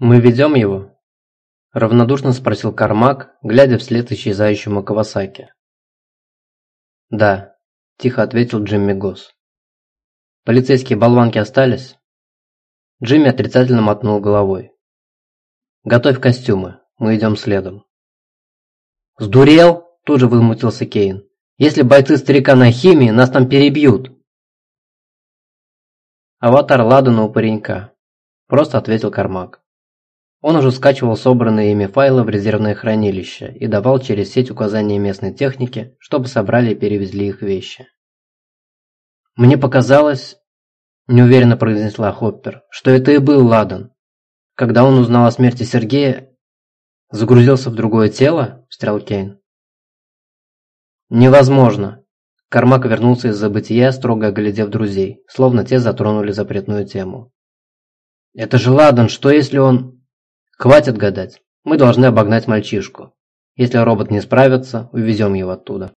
«Мы ведем его?» – равнодушно спросил Кармак, глядя вслед исчезающему Кавасаки. «Да», – тихо ответил Джимми Госс. «Полицейские болванки остались?» Джимми отрицательно мотнул головой. «Готовь костюмы, мы идем следом». «Сдурел?» – тут же возмутился Кейн. «Если бойцы старика на химии, нас там перебьют!» «Аватар Ладана у паренька», – просто ответил Кармак. Он уже скачивал собранные ими файлы в резервное хранилище и давал через сеть указания местной техники, чтобы собрали и перевезли их вещи. «Мне показалось, – неуверенно произнесла Хоппер, – что это и был Ладан. Когда он узнал о смерти Сергея, загрузился в другое тело?» – встрял Кейн. «Невозможно!» Кармак вернулся из забытия, строго оглядев друзей, словно те затронули запретную тему. «Это же Ладан, что если он...» Хватит гадать. Мы должны обогнать мальчишку. Если робот не справится, увезем его оттуда.